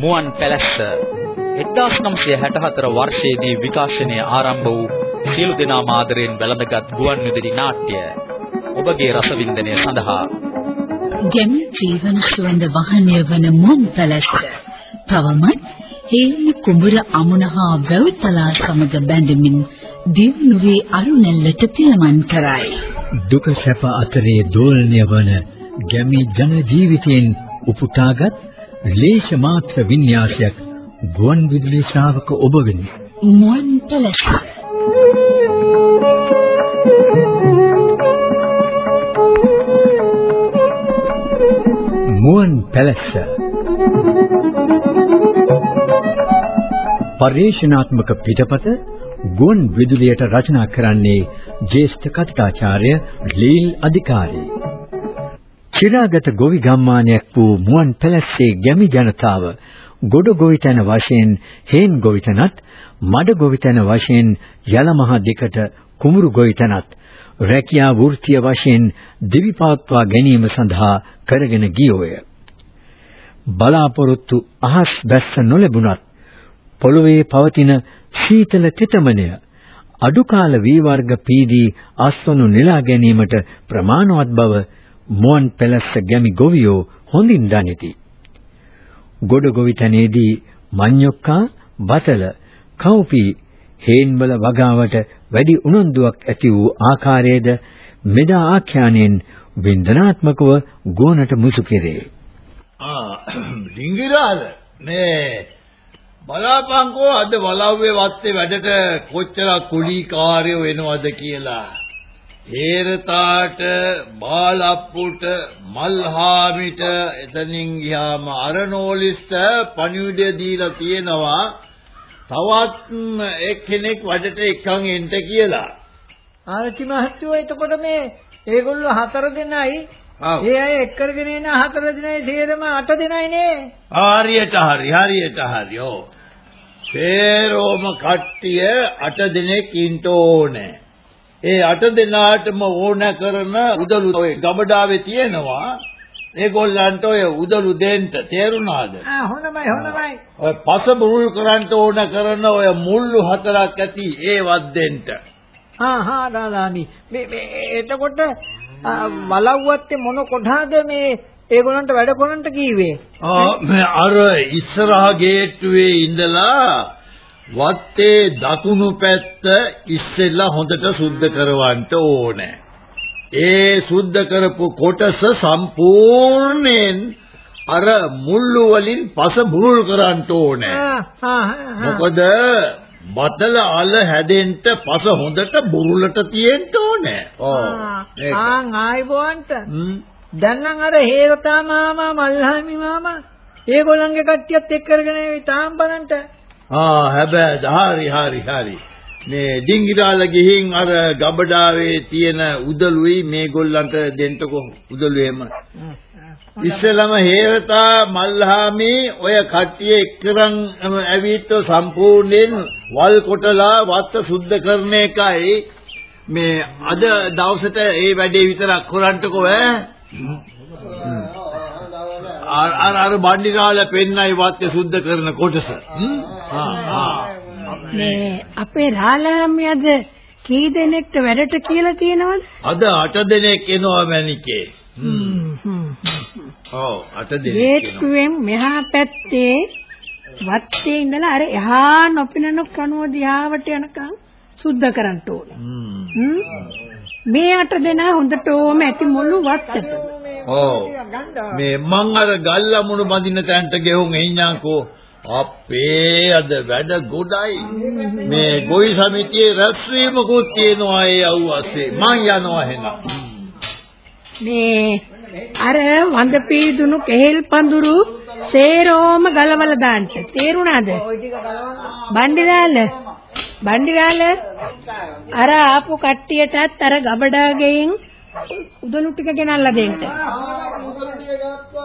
මුවන් පැලැස්ස 1964 වර්ෂයේදී විකාශනය ආරම්භ වූ සියලු දෙනා මාදරෙන් වැළඳගත් ගුවන් විදුලි නාට්‍ය ඔබගේ රසවින්දනය සඳහා ගැමි ජීවන සුවඳ වහනය වන මුවන් පැලැස්ස තවමත් හේලි කුඹුර අමුණහා වැව්තලා සමග බැඳමින් දිව්නුවේ අරුණැල්ලට පියමන් කරයි. දුක සැප අතරේ දෝලණය වන ගැමි ජන ජීවිතයෙන් උපුටාගත් ලේෂ මාත්‍ර වින්‍යාසයක් ගුවන් විදුලි ශ්‍රාවක ඔබ වෙනි. මුවන් පැලස. මුවන් පැලස. පරිශනාත්මක පිටපත ගුවන් විදුලියට රචනා කරන්නේ ජ්‍යෙෂ්ඨ කතිකාචාර්ය ලීල් අධිකාරී. චිරාගත ගොවි ගම්මානයක් වූ මුවන් පැලස්සේ ගැමි ජනතාව ගොඩ ගොවිතැන වශයෙන් හේන් ගොවිතැනත් මඩ ගොවිතැන වශයෙන් යලමහ දෙකට කුඹුරු ගොවිතැනත් රැකියා වෘත්තිය වශයෙන් දිවිපාත්වා ගැනීම සඳහා කරගෙන ගියෝය. බලාපොරොත්තු අහස් බැස්ස නොලැබුණත් පොළොවේ පවතින සීතල තෙතමනය අඩු කාල වී වර්ග පීඩී අස්වනු නෙලා ගැනීමට ප්‍රමාණවත් බව මුවන් පැලස්ස ගැමි ගොවියෝ හොඳින් දනිති. ගොඩ ගොවිතැනේදී මඤ්ඤොක්කා බතල කව්පි හේන්වල වගාවට වැඩි උනන්දුවක් ඇති වූ ආකාරයේද මෙදා ආඛ්‍යානයෙන් වින්දනාත්මකව ගෝනට මුසු කෙරේ. ආ ඩිංගිරාල මේ බලාපංකෝ අද වලව්වේ වත්තේ වැඩට කොච්චර කුලී කාර්යෝ වෙනවද කියලා. හේරතාට බාලප්පුට මල්හාමිට එතනින් ගියාම අරනෝලිස්ට පණිවිඩය දීලා තියෙනවා තවත් එක්කෙනෙක් වැඩට එක්කන් එන්න කියලා. ආරච්චි මහත්තයෝ එතකොට මේ ඒගොල්ලෝ හතර දෙනයි ඒ අය එක් කරගෙන එන හතර දෙනයි සේරම අට දෙනයි නේ. හරියට හරි හරියට හරි ඔව්. සේරෝම කට්ටිය අට දෙනෙක් ඉන්න ඕනේ. ඒ අට දෙනාටම ඕන කරන උදළු ඔය ගබඩාවේ තියෙනවා. ඒගොල්ලන්ට ඔය උදළු දෙන්න තේරුණාද? ආ හොඳයි හොඳයි. ඔය පස බුරුල් කරන්න ඕන කරන ඔය මුල්ලු හතරක් ඇති ඒවත් දෙන්න. හා හා දාලානි. මේ මේ එතකොට වලව්වත්තේ මොන කොටහද මේ ඒගොල්ලන්ට වැඩ කරන්න කීවේ? ආ මේ අර ඉස්සරහ ගේට්ටුවේ ඉඳලා වත්තේ දකුණු පැත්ත ඉස්සෙල්ලා හොඳට සුද්ධ කරවන්න ඕනේ. ඒ සුද්ධ කරපු කොටස සම්පූර්ණයෙන් අර මුල්ලු වලින් පස බුරුල් කරන්න ඕනේ. මොකද බතල අල හැදෙන්න පස හොඳට බුරුලට තියෙන්න ඕනේ. ඔව්. ආන් ආයිබෝන්ට. දැන් නම් අර හේරතා මාමා මල්හාමි මාමා ඒගොල්ලන්ගේ කට්ටියත් එක්ක කරගෙන තාම් බලන්ට ආ හැබැයි හරි හරි හරි. මේ ඩිංගිරාල ගිහින් අර ගබඩාවේ තියෙන උදළුයි මේගොල්ලන්ට දෙන්නකො උදළු එහෙම. ඉස්සෙල්ලම හේවතා මල්හාමි ඔය කට්ටිය එක්කරන් ඇවිත් සම්පූර්ණයෙන් වල් කොටලා වත්ත සුද්ධ කරන එකයි මේ අද දවසට ඒ වැඩේ විතරක් කරන්නකෝ ඈ. අර අර බණ්ඩිරාල පෙන්නයි වාත්‍ය සුද්ධ කරන කොටස. මේ අපේ රාලහාමියද කී දෙනෙක්ට වැඩට කියලා තියෙනවද? අද 8 දෙනෙක් එනවා මැනිකේ. ඔව් 8 දෙනෙක් ගේට්ටුවෙන් මෙහා පැත්තේ වත්තේ ඉඳලා අර එහා නොපිනන කනුව දිහාවට යනකම් සුද්ධ කරන්න ඕනේ. මේ අට දෙනා හොඳටම ඇති මුළු වත්තට. ඔව්. මේ මං අර ගල්ලමුණු බඳින තැනට ගෙහුම් එඤ්ඤාකෝ අපේ අද වැඩ ගොඩයි. මේ ගොවි සමිතියේ රැස්වීමකුත් තියෙනවා ඒ අවුවස්සේ. මං යනවා එහෙනම්. මේ අර වඳ පීදුණු කෙහෙල් පඳුරු සේරෝම ගලවලා දාන්න. තේරුණාද? බණ්ඩිරාල බණ්ඩිරාල අර ආපු කට්ටියටත් අර ගබඩාගෙන් උදළු ටික ගෙනල්ලා දෙන්න.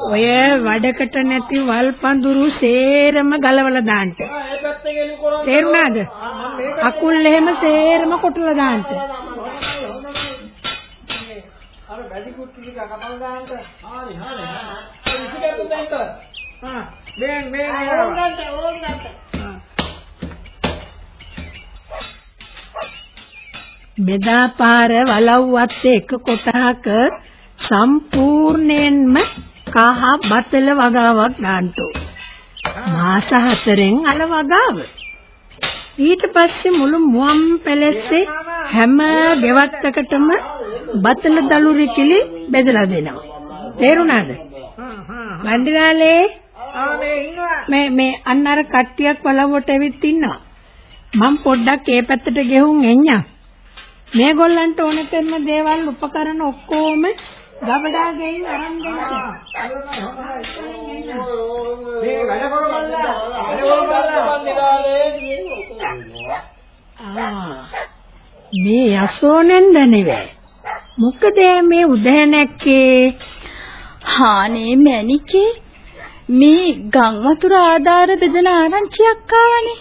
ඔය වැඩකට නැති වල් පඳුරු සේරම ගලවලා දාන්න. තේරුණාද? අකුල් එහෙම සේරම කොටලා දාන්න. ටික කපන් ගන්නට. හරි හරි. ඉතින් දෙන්න. ආ බෙන් බෙන් ඕම් ගන්න ඕම් ගන්න. බෙදා පාර වලව්වත් එක කොටහක සම්පූර්ණයෙන්ම කහ බතල වගාවක් දාන්න මාස හතරෙන් අල වගාව. ඊට පස්සේ මුළු මුවන් පැලැස්සේ හැම ගෙවත්තකටම බතල දලුරි කිලි බෙදලා දෙනවා. තේරුණාද? වන්දිනාලේ ආ මේ ඉන්නවා. මේ මේ අන්න අර කට්ටියක් වලව්වට ඇවිත් ඉන්නවා. මම පොඩ්ඩක් ඒ පැත්තට ගෙහුම් එන්නම්. මේගොල්ලන්ට ඕන කරන දේවල් උපකරණ ඔක්කොම ගබඩා ගෙයින් අරන් දෙන්න. මේ වැඩ කරගන්න. වැඩ කරගන්න. ආ මේ යසෝනෙන්ද නෙවෙයි. මොකද මේ උදැනැක්කේ හානේ මැනිකේ මේ ගම් වතුර ආධාර බෙදන ආරංචියක් ආවනේ.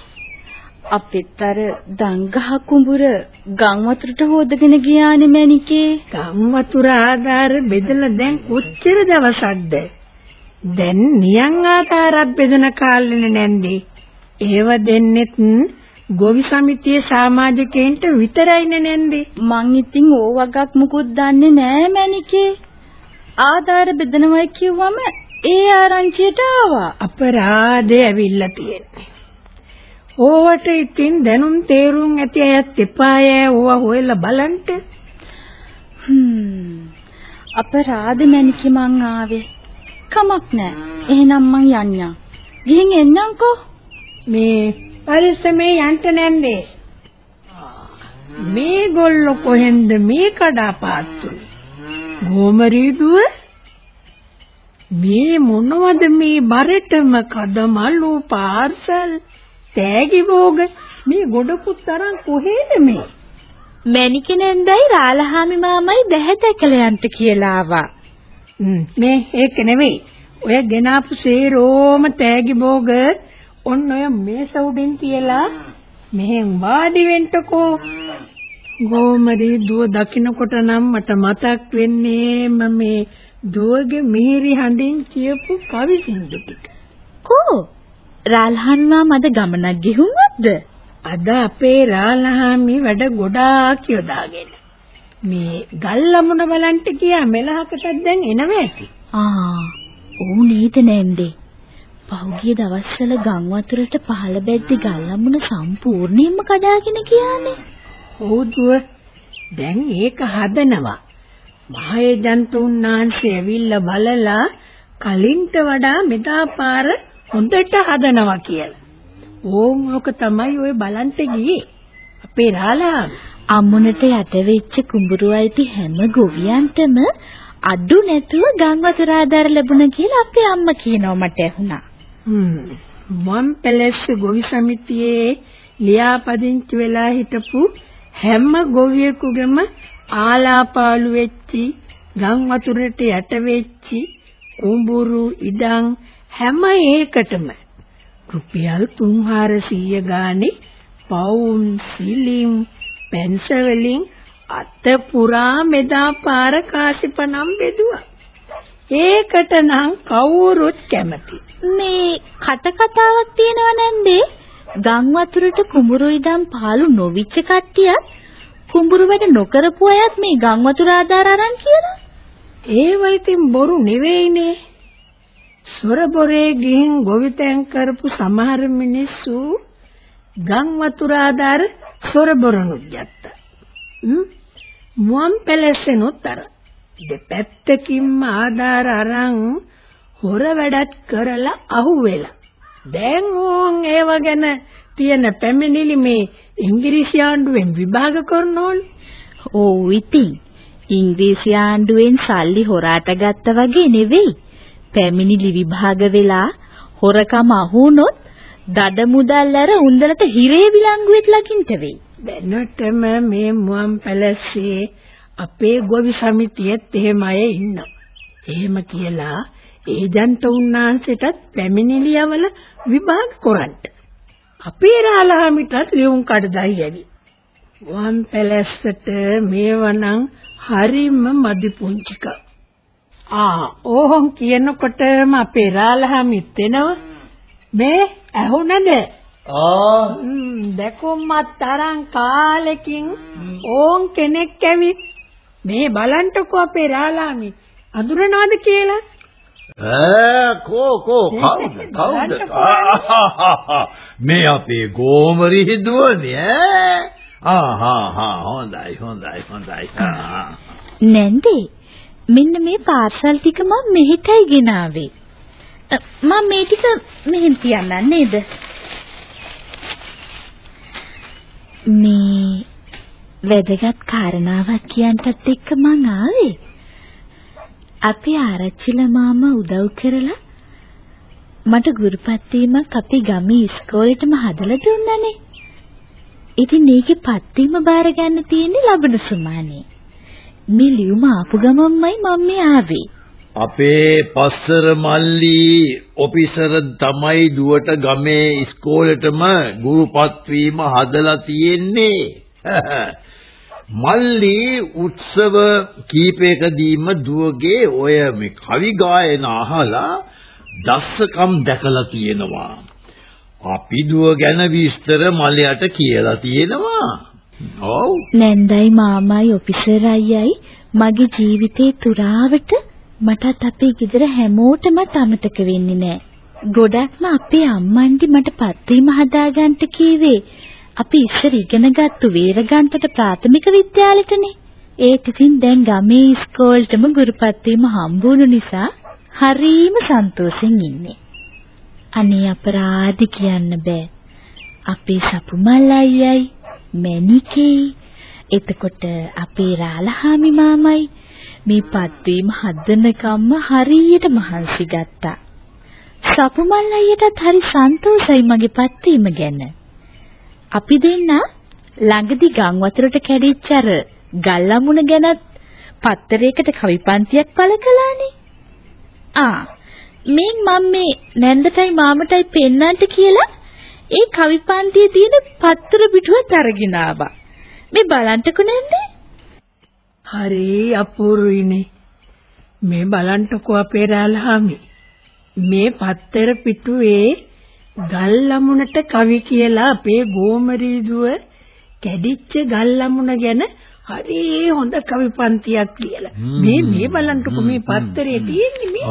අපිත් අර දංගහ කුඹුර ගම් වතුරට හොදගෙන ගියානේ මැනිකේ. ගම් වතුර ආධාර බෙදලා දැන් කොච්චර දවසක්ද? දැන් නියං ආධාරත් බෙදන කාලෙනේ නැන්දේ. ඒව දෙන්නෙත් ගොවි සමිතියේ සමාජිකයින්ට විතරයිනේ නැන්දේ. මං ඉතින් ඕ වගක් මුකුත් දන්නේ නෑ මැනිකේ. ආධාර බෙදනවයි කිව්වම ඒ ආරංචියට ආවා. අපරාධේ ඇවිල්ලා තියෙන්නේ. ඕවට ඉතින් දැනුම් තේරුම් ඇති අයත් එපාය ඕවා හොයලා බලන්න. හ්ම්. අපරාධ මැනිකේ මං ආවේ. කමක් නෑ. එහෙනම් මං යන්නම්. ගිහින් එන්නම්කෝ. මේ පරිස්සමේ යන්න නැන්දේ. මේගොල්ලෝ කොහෙන්ද මේ කඩාපාත්තු? ගෝමරීදුව මේ මොනවද මේ බරටම කදමලු පාර්සල් තෑගි භෝග මේ ගොඩකුත් තරම් කොහෙද මේ? මැනිකෙනෙන්දයි රාලහාමි මාමයි දැහැ දැකලා යන්න කියලා ආවා. මේ ඒක නෙවෙයි. ඔය ගෙනාපු සේරෝම තෑගි භෝග ඔන්න ඔය මේස උඩින් තියලා මෙහෙන් වාඩි වෙන්නකෝ. ගෝමරී දුව දකින්නකොට නම් මට මතක් වෙන්නේ මම මේ දුවගේ මිහිරි හඬින් කියපු කවි සින්දු ටික. කෝ රාලහාමි මාම අද ගමනක් ගිහුම්වත්ද? අද අපේ රාලහාමි වැඩ ගොඩාක් යොදාගෙන මේ ගල්ලමුණ බලන්ට ගියා මෙලහකටත් දැන් එනවා ඇති. ආ ඌ නේද නැන්දේ. පහුගිය දවස්වල ගම් වතුරට පහළ බැද්දි ගල්ලමුණ සම්පූර්ණයෙන්ම කඩාගෙන ගියානේ. හොදුව දැන් ඒක හදනවා. මහේජන්තුන්නාන්සේ ඇවිල්ලා බලලා කලින්ට වඩා මෙදා පාර හොඳට හදනවා කියලා. ඕම් ඔක තමයි ඔය බලන්ට ගියේ. අපේ රාලා අම්මුණට යට වෙච්ච කුඹුරු අයිති හැම ගොවියන්ටම අඩු නැතුව ගම් වතුර ආධාර ලැබුණා කියලා අපේ අම්මා කියනවා මට ඇහුණා. හ්ම් මම් පැලැස්ස ගොවි සමිතියේ ලියාපදිංචි වෙලා හිටපු හැම ගොවියෙකුගේම ආලාපාලු වෙච්චි ගම් වතුරට යට වෙච්චි කුඹුරු ඉඩම් හැම එකටම රුපියල් 3400 ගානේ පවුන් සිලිම් පෙන්සවලින් අත පුරා මෙදා පාර කාසිපනම් බෙදුවා. ඒකට නම් කවුරුත් කැමති. මේ කට කතාවක් තියෙනව නැන්දේ? ගම් වතුරට කුඹුරු ඉදන් පාලු නොවිච්ච කට්ටියත් කුඹුරු වැඩ නොකරපු අයත් මේ ගම් වතුර ආධාර අරන් කියලා. ඒව ඉතින් බොරු නෙවෙයිනේ. සොරබොරේ ගිහින් ගොවිතැන් කරපු සමහර මිනිස්සු ගම් වතුර ආධාර සොරබොරනුත් ගත්තා. මුවන් පැලැස්සෙනුත් අර දෙපැත්තකින්ම ආධාර අරන් හොර වැඩත් කරලා අහුවෙලා. දැන් ඕන් ඒව ගැන තියෙන පැමිණිලි මේ ඉංග්‍රීසි ආණ්ඩුවෙන් විභාග කරනෝනේ. ඔව් ඉතින් ඉංග්‍රීසි ආණ්ඩුවෙන් සල්ලි හොරාට ගත්තා වගේ නෙවෙයි. පැමිණිලි විභාග වෙලා හොරකම අහුනොත් දඩ මුදල් අර උන්දලට හිරේ විලංගුවෙත් ලකින්ට වෙයි. දැනටම මේ මුවන් පැලස්සේ අපේ ගොවි සමිතියෙත් එහෙම අය ඉන්නවා. එහෙම කියලා ඒජන්ත උන්නාන්සේටත් පැමිණිලියවල විභාග කරන්න. අපේ රාලහාමිටත් ලියුම් කඩදායි ඇවි. මුවන් පැලස්සට මේවනම් හරිම මදි පුංචික. ආ ඕහොම් කියනකොටම අපේ රාලහා මිත්වෙනවා. මේ ඇහුණද? ආ දැකුම්මත් තරම් කාලෙකින් ඕන් කෙනෙක් ඇවිත් මේ බලන්ටකෝ අපේ රාලාමි. අඳුරනවද කියලා? ඈ කෝ කෝ කවුද? කවුද? මේ අපේ ගෝමරි දුවනේ ඈ. ආහා හා හොඳයි හොඳයි. හොඳයි නැන්දේ මෙන්න මේ පාර්සල් ටික මම මෙහෙටයි ගෙනාවේ. මම මේ ටික මෙහෙන් තියන්නම් නේද? මේ වැදගත් කාරණාවක් කියන්ටත් එක්ක මං ආවේ. අපේ ආරච්චිලා මාමා උදව් කරලා මට ගුරුපත් වීමක් අපේ ගමේ ඉස්කෝලේටම හදලා දුන්නානේ. ඉතින් මේකේ පත් වීම බාර ගන්න තියෙන්නේ ලබන සුමානේ. මේ ලියුම ආපු ගමන්මයි මම මේ ආවේ. අපේ පස්සර මල්ලි ඔෆිසර් තමයි දුවට ගමේ ඉස්කෝලේටම ගුරුපත් වීම හදලා තියෙන්නේ. මල්ලි උත්සව කීපයකදීම දුවගේ ඔය මේ කවි ගායන අහලා දස්සකම් දැකලා තියෙනවා. අපි දුව ගැන විස්තර මල්ලියට කියලා තියෙනවා. ඔව්. නැන්දයි මාමයි ඔෆිසර් අයියයි මගේ ජීවිතේ තුරාවට මටත් අපේ ගෙදර හැමෝටම අමතක වෙන්නේ නෑ. ගොඩක්ම අපේ අම්මන්ඩි මට පත්වීම හදාගන්න කීවේ අපි ඉස්සර ඉගෙනගත්තු වේරගන්තට ප්‍රාථමික විද්‍යාලෙටනේ. ඒත් ඉතින් දැන් ගමේ ඉස්කෝලේටම ගුරුපත් වීම හම්බුණු නිසා හරීම සන්තෝෂෙන් ඉන්නේ. අනේ අපරාධි කියන්න බෑ. අපේ සපුමල් අයියයි මැනිකේ එතකොට අපේ රාලහාමි මාමයි මේ පත්වීම හදනකම්ම හරියට මහන්සි ගත්තා. සපුමල් අයියටත් හරි සන්තෝෂයි මගේ පත්වීම ගැන. අපි දෙන්න ළඟදි ගම් වතුරට කැඩිච්ච අර ගල්ලමුණ ගැනත් පත්තරයකට කවිපන්තියක් පළ කළානේ. ආ මෙන් මම මේ නැන්දටයි මාමටයි පෙන්නන්නට කියලා ඒ කවිපන්තියේ තියෙන පත්තර පිටුවත් අරගෙන ආවා. මේ බලන්ටකෝ නැන්දේ? හරි අපූර්වයිනේ. මේ බලන්ටකෝ අපේ රාලහාමි. මේ පත්තර පිටුවේ ගල් ලමුණට කවි කියලා අපේ ගෝමරී දුව කැඩිච්ච ගල් ලමුණ ගැන හරි හොඳ කවි පන්තියක් කියලා. මේ මේ බලන්නකො මේ පත්තරේ තියෙන්නේ මේ.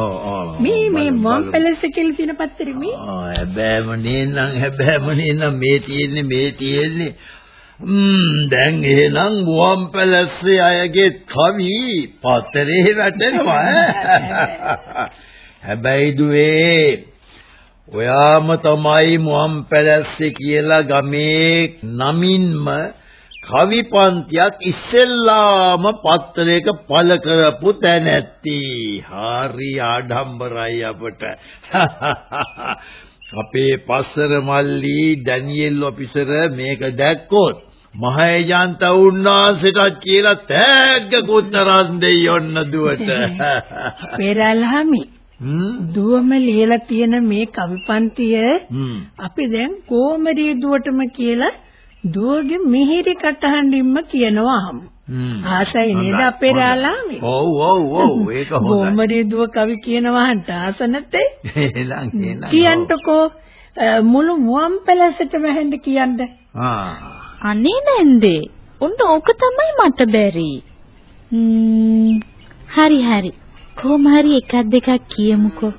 මේ මේ මම් පැලස් එකේ තියෙන පත්තරේ මේ. ආ හැබැයිම නේනම් හැබැයිම නේනම් මේ තියෙන්නේ මේ තියෙන්නේ. ම්ම් දැන් එහෙනම් මුවන් පැලස්සේ අයගේ කවි පත්තරේ වැටෙනවා. හැබැයි දුවේ ඔයාම තමයි මුවන් පැලස්සේ කියලා ගමේ නමින්ම කවි පන්තියක් ඉස්සෙල්ලාම පත්තරයක පළ කරපු තැනැත්ති. හරි ආඩම්බරයි අපට. අපේ පස්සර මල්ලි ඩැනියෙල් ඔෆිසර් මේක දැක්කොත් මහේජාන්ත උන්නාසෙටත් කියලා තෑග්ගකුත් තරන් දෙයි ඔන්න දුවට. පෙරල්හමි දුවම ලියලා තියෙන මේ කවිපන්තිය අපි දැන් කොමරී දුවටම කියලා දුවගේ මිහිරි කටහඬින්ම කියනවා හමු. ආසයි නේද අපේ රාලාමේ? ඔව් ඔව් ඔව් ඒක හොඳයි. කොමරී දුව කවි කියනවා හන්ට ආස නැත්තේ? එහෙනම් එහෙනම්. කියන්ටකෝ මුළු මුවන් පැලසටම හැඳ කියන්න. ආ. අනේ නැන්දේ. උන්න ඕක තමයි මට බැරි. හරි හරි. කොහොම හරි එකක් දෙකක් කියමුකෝ.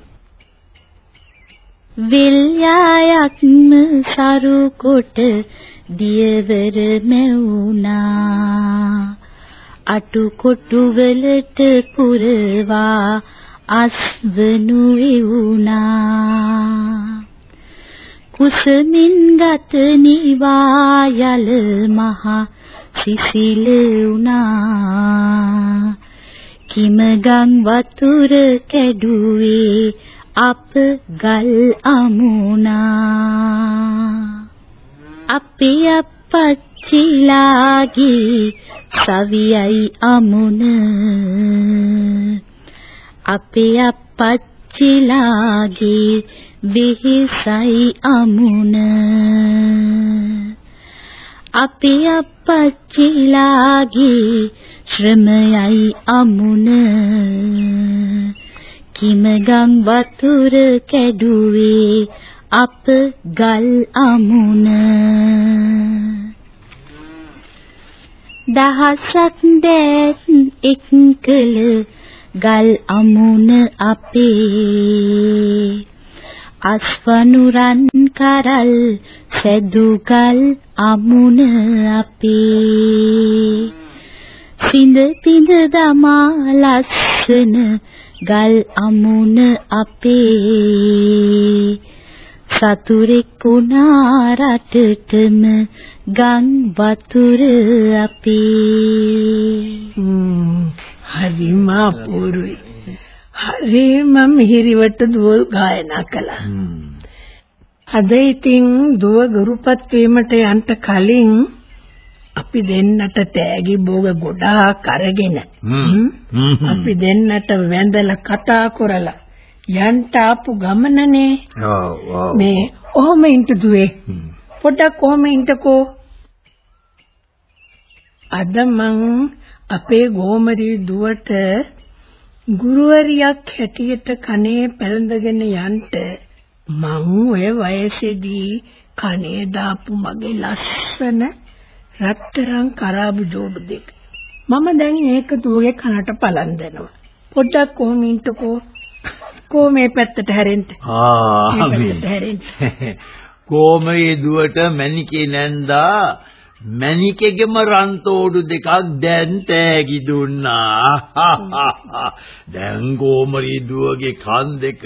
විල්යායක්ම සරු කොට දියවර මැවුනා. අටු කොටු වලට පුරවා අස්වනු එවුනා කුසමින් ගත නිවා යල මහ සිසිල උනා කිමගම් වතුර කැඩුවේ අප ගල් අමුණා. අපේ අපච්චිලාගේ සවියයි අමුණ. අපේ අපච්චිලාගේ බිහිසයි අමුණ. අපේ අපච්චිලාගේ ශ්‍රමයයි අමුණ. කිමගම් වතුර කැඩුවේ අප ගල් අමුණ. දහසක් දෑත් එක්කල ගල් අමුණ අපේ. අස්වනුරන් කරල් සැදුගල් අමුණ අපේ. සිඳ පිඳ දමා ලස්සන ගල් අමුණ අපේ. සතුරෙක් වුණා රටටම ගම් වතුර අපේ. හරිම අපූර්වයි හරිම මිහිරිවට දුව ගායනා කළා අද ඉතින් දුව ගුරුපත් වීමට යන්න කලින් අපි දෙන්නට තෑගි භෝග ගොඩාක් අරගෙන අපි දෙන්නට වැඳලා කතා කරලා යන්න ආපු ගමනනේ ඔව් ඔව්. මේ ඔහොම ඉන්න දුවේ. පොඩක් ඔහොම ඉන්නකෝ. අද මං අපේ ගෝමරී දුවට ගුරුවරියක් හැටියට කනේ පැලඳගෙන යන්න මං ඔය වයසේදී කනේ දාපු මගේ ලස්සන රත්තරන් කරාබු ජෝඩු දෙක. මම දැන් ඒක දුවගේ කනට පලන්දනවා පොඩ්ඩක් කොහොම ඉන්නකෝ? කෝ මේ පැත්තට හැරෙන්න ආ මේ මේ පැත්තට හැරෙන්න. කොමරේ දුවට මැනිකේ නැන්දා මැනිකෙගෙම රන්තෝඩු දෙකක් දැන් තෑගි දුන්නා. දැන් කොමරේ දුවගේ කන් දෙක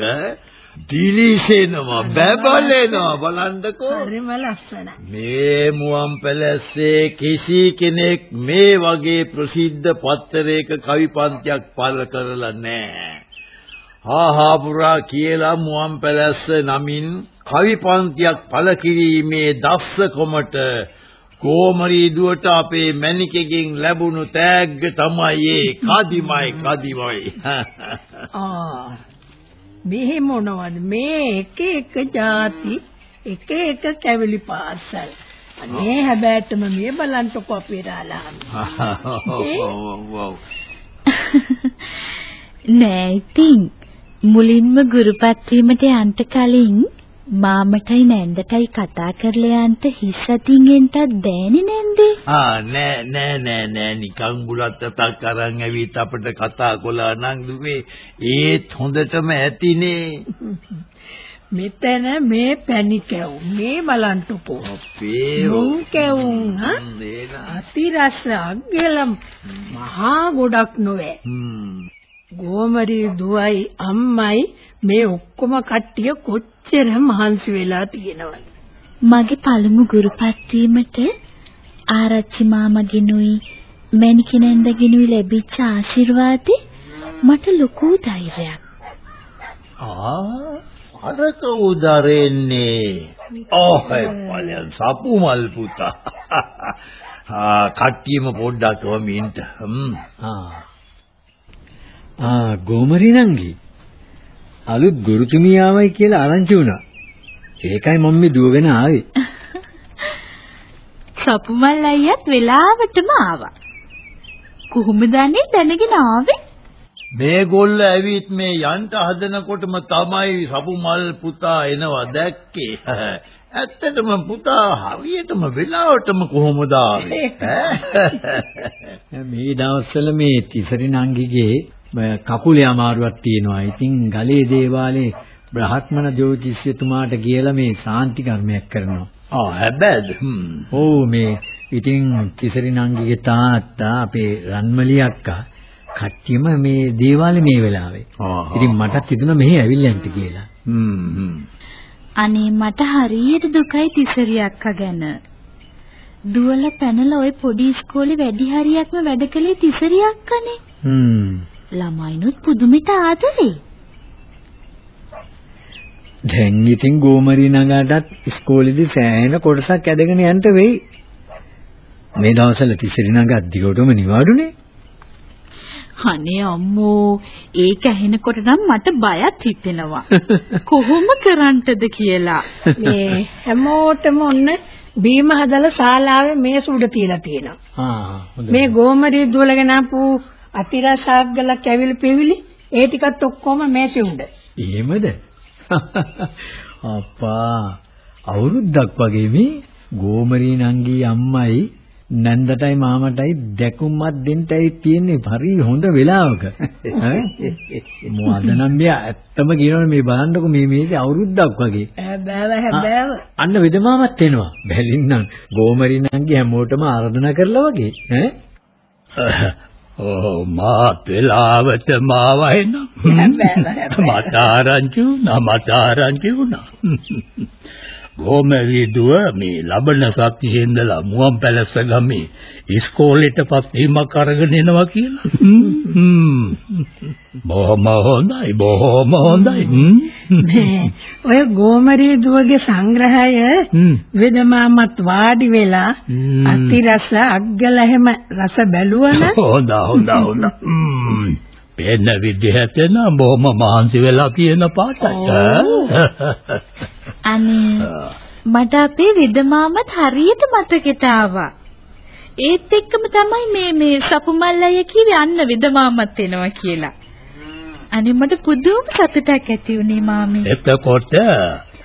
දිලිසෙනවා බබලෙනවා. බලන්නකෝ. හරිම ලස්සනයි. මේ මුවන් පැලැස්සේ කිසි කෙනෙක් මේ වගේ ප්‍රසිද්ධ පත්තරයක කවි පන්තියක් පළ කරලා නැහැ. හාහාපුරා කියලා මුවන් පැලැස්ස නමින් කවි පන්තියක් පළ කිරීමේ දක්ෂකමට කොමරී දුවට අපේ මැනිකෙකින් ලැබුණු තෑග්ග තමයි ඒ. කදිමයි කදිමයි. ආ මෙහි මොනවද? මේ එක එක જાති එක එක කැවිලි පාසල්. අනේ හැබැයිටම මේ බලන්ටකෝ අපේ රාලාම. නෑ ඉතින් මුලින්ම ගුරුපත් වීමට යන්න කලින් මාමටයි නැන්දටයි කතා කරලා යන්න හිස් අතින් එන්නත් බෑනේ නැන්දේ. ආ නෑ නෑ නෑ නෑ. නිකන් බුලත් අතක් අරන් ඇවිත් අපිට කතා කළා නම් දුවේ. ඒත් හොඳටම ඇතිනේ. මෙතන මේ පැණි කැවුම් මේ බලන්ටකෝ අපේ මුං කැවුම් හා? අතිරස අග්ගලම්. මහා ගොඩක් නොවේ. ගෝමරී දුවයි අම්මයි මේ ඔක්කොම කට්ටිය කොච්චර මහන්සි වෙලා තියෙනවද මගේ පළමු ගුරුපත් වීමට ආරච්චි මාමගෙනුයි මැනිකෙනෙන්දගෙනුයි ලැබිච්ච ආශිර්වාදේ මට ලොකු ධෛර්යයක්. ආ අරක උදරෙන්නේ ඔහේ පලයන් සපු මල් පුතා. ආ කට්ටියම පොඩ්ඩක් වමින්ට හ්ම්. ආ ආ ගෝමරි නංගි අලුත් ගුරුතුමිය ආවයි කියලා ආරංචි වුණා. ඒකයි මම මේ දුවගෙන ආවේ. සපුමල් අයියත් වෙලාවටම ආවා. කොහොමද අනේ දැනගෙන ආවේ? මේගොල්ල ඇවිත් මේ යන්ට හදනකොටම තමයි සපු මල් පුතා එනවා දැක්කේ ඇත්තටම පුතා හරියටම වෙලාවටම කොහොමද ආවේ? මේ දවස්වල මේ තිසරි නංගිගේ කකුලේ අමාරුවක් තියෙනවා. ඉතින් ගලේ දේවාලේ බ්‍රහ්මන ජෝතිෂ්‍යතුමාට කියලා මේ සාන්ති කර්මයක් කරනවා. ආ හැබැයිද හ්ම් ඔව් මේ ඉතින් තිසරි නංගිගේ තාත්තා අපේ රන්මලි අක්කා කට්ටියම මේ දේවාලේ මේ වෙලාවේ. ඉතින් මටත් හිතුණා මෙහි ඇවිල්ලා යන්න කියලා. අනේ මට හරියට දුකයි තිසරි අක්කා ගැන. දුවල පැනලා ওই පොඩි ඉස්කෝලේ වැඩි හරියක්ම වැඩ කළේ තිසරි අක්කනේ. හ්ම්. ළමයිනුත් පුදුමෙට ආදරේ. දැන් ඉතින් ගෝමරි නගාටත් ඉස්කෝලේදී සෑහෙන කොටසක් ඇදගෙන යන්න වෙයි. මේ දවස්වල තිසරි නගා දිගටම නිවාඩුනේ. අනේ අම්මෝ ඒක ඇහෙනකොට නම් මට බයත් හිතෙනවා. කොහොම කරන්නද කියලා. මේ හැමෝටම ඔන්න බීම හදලා ශාලාවේ මේස උඩ තියලා තියෙනවා. ආ හොඳයි. මේ ගෝමරී දුවලගෙන ආපු අතිරසාග්ගල කැවිලි පෙවිලි ඒ ටිකත් ඔක්කොම මේසෙ උඩ. එහෙමද? අප්පා අවුරුද්දක් වගේ මේ ගෝමරී නංගී අම්මයි නන්දටයි මාමටයි දැකුම්මත් දෙන්නයි තියෙන්නේ හරි හොඳ වෙලාවක. මොකද නම් මෙයා ඇත්තම කියනවනේ මේ බලන්නකො මේ මේකේ අවුරුද්දක් වගේ. හැබෑව හැබෑව. අන්න වෙදමාමත් එනවා. බැලින්නම් ගෝමරී නංගි හැමෝටම ආරාධනා කරලා වගේ ඈ ඕ මාත් වෙලාවට මාවයින මට ආරංචි වුණා මට ආරංචි වුණා ගෝමවි දුව මේ ලබන සතියේ ඉඳලා මුවන් පැලස්ස ගමේ ඉස්කෝලේටපත් වීමක් අරගෙන එනවා කියලා. බොහොම හොඳයි බොහොම හොඳයි. ඔය ගෝමරී දුවගේ සංග්‍රහය වෙදමාමත් වාඩි වෙලා අතිරස අග්ගල හැම රස බැලුවන හොඳ හොඳ හොඳ. පෙන්න විදිහට නම් බොහොම මහන්සි වෙලා කියන පාටයි. අනේ මට අපේ විදමාමත් හරියට මතකෙට ආවා. ඒත් එක්කම තමයි මේ මේ සපුමල් අය කිව්වේ අන්න විදමාමත් එනවා කියලා. අනේ මට පුදුම සතුටක් ඇති වුණේ මාමී. එතකොට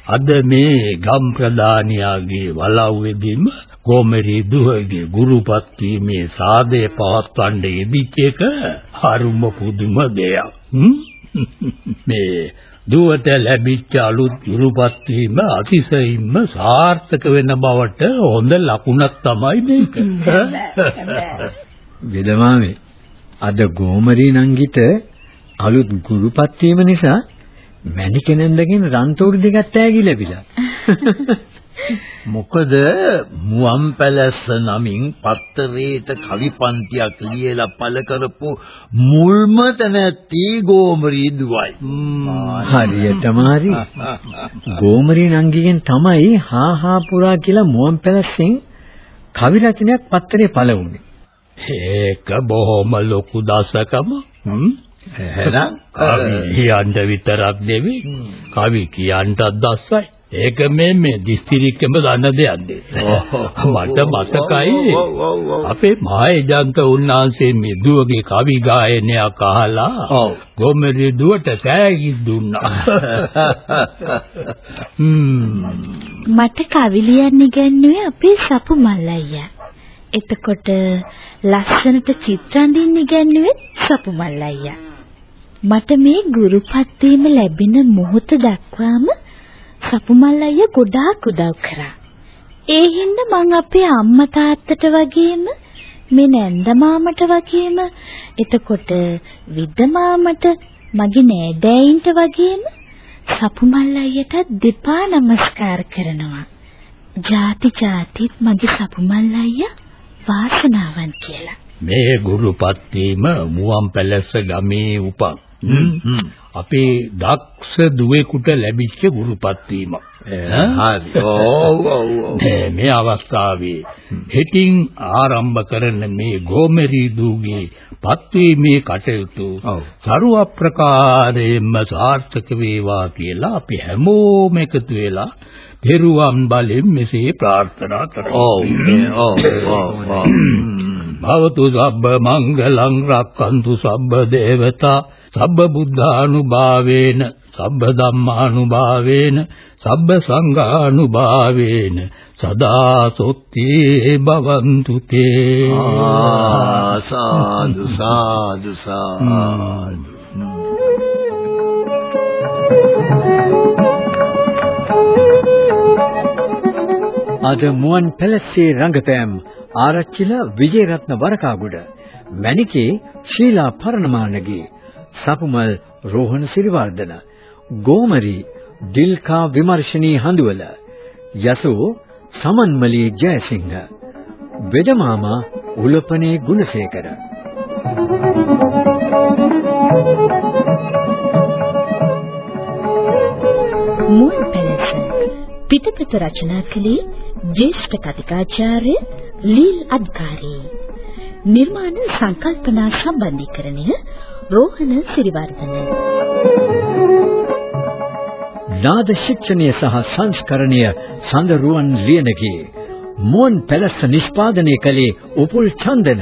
අද මේ ගම් ප්‍රධානියාගේ වලව්වෙදීම ගෝමරී දුවගේ ගුරුපත් වීමේ සාදේ පවත්වන්න යෙදිච්ච එක හරුම පුදුම දෙයක්. මේ දුවට ලැබිච්ච අලුත් ගුරුපත් වීම අතිශයින්ම සාර්ථක වෙන බවට හොඳ ලකුණක් තමයි මේක. වෙදමාමේ අද ගෝමරී නංගිට අලුත් ගුරුපත් වීම නිසා මැණිකෙනෙන්දගෙන් රන්තෝඩු දෙකක් තෑගි ලැබිලා. මොකද මුවන් පැලැස්ස නමින් පත්තරේට කවි පන්තියක් ලියලා පළ කරපු මුල්ම තැනැත්ති ගෝමරී දුවයි. හරියටම හරි. ගෝමරී නංගිගෙන් තමයි හා හා පුරා කියලා මුවන් පැලැස්සෙන් කවි රචනයක් පත්තරේ පළ වුණේ. ඒක බොහොම ලොකු දසකම. එහෙනම් කවි කියන්න විතරක් නෙවෙයි කවි කියන්නත් දස්සයි. ඒක මේ මේ දිස්ත්‍රික්කෙම දන්න දෙයක්ද? මට මතකයි අපේ මායජන්ත උන්නාන්සේ මේ දුවගේ කවි ගායනයක් අහලා ගොමරි දුවට සෑගි දුන්නා. මට කවි ලියන්න ඉගැන්නුවේ අපේ සපු මල් අයියා. එතකොට ලස්සනට චිත්‍ර අඳින්න ඉගැන්නුවේ සපු මල් අයියා. මට මේ ගුරුපත් වීම ලැබෙන මොහොත දක්වාම සපුමල් අයියා ගොඩාක් උදව් කරා. ඒ හින්දා මං අපේ අම්මා තාත්තට වගේම මේ නැන්ද මාමට වගේම එතකොට විද්ද මාමට මගේ නෑදෑයින්ට වගේම සපුමල් අයියට දෙපා නමස්කාර කරනවා. ಜಾති ಜಾතිත් මගේ සපුමල් අයියා වාසනාවන් කියලා. මේ ගුරුපත් වීම මුවන් පැලැස්ස ගමේ උපන් අපේ දක්ෂ දුවෙකුට ලැබිච්ච ගුරුපත් වීමක්. හරි. ඔව් ඔව්. මේ අවස්ථාවේ හෙටින් ආරම්භ කරන මේ ගෝමරී දූගේ පත්වීමේ කටයුතු සරුව ප්‍රකාරයෙන්ම සාර්ථක වේවා කියලා අපි හැමෝම එකතු වෙලා තෙරුවන් බලෙන් මෙසේ ප්‍රාර්ථනා කරමු. ඔව් ඔව් ඔව් භවතු සබ්බ මංගලං රක්칸තු සබ්බ දේවතා සබ්බ බුද්ධානුභාවේන සබ්බ ධම්මානුභාවේන සබ්බ සංඝානුභාවේන සදා සොත්ති භවන්තු තේ සාදු සාදු සාදු අද මුවන් පැලස්සේ රංගපෑම් ආරච්චිල විජේරත්න වරකාගුඩ මණිකේ ශීලා පරණමානගේ සපුමල් රෝහණ සිරිවර්ධන ගෝමරි දිල්කා විමර්ශනී හඳුවල යසෝ සමන්මලී ජයසිංහ වෙදමාමා උලපනේ ගුණසේකර. මුවන් පැලස පිටපත රචනා කළේ ජ්‍යෙෂ්ඨ කතිකාචාර්ය ලීල් අද්කාරී නිර්මාණ සංකල්පනා සම්බන්ධීකරණය රෝහණ සිරිවර්ධන. නාද ශික්ෂණය සහ සංස්කරණය සඳරුවන් ලියනගේ මුවන් පැලස්ස නිෂ්පාදනය කළේ උපුල් චන්දන.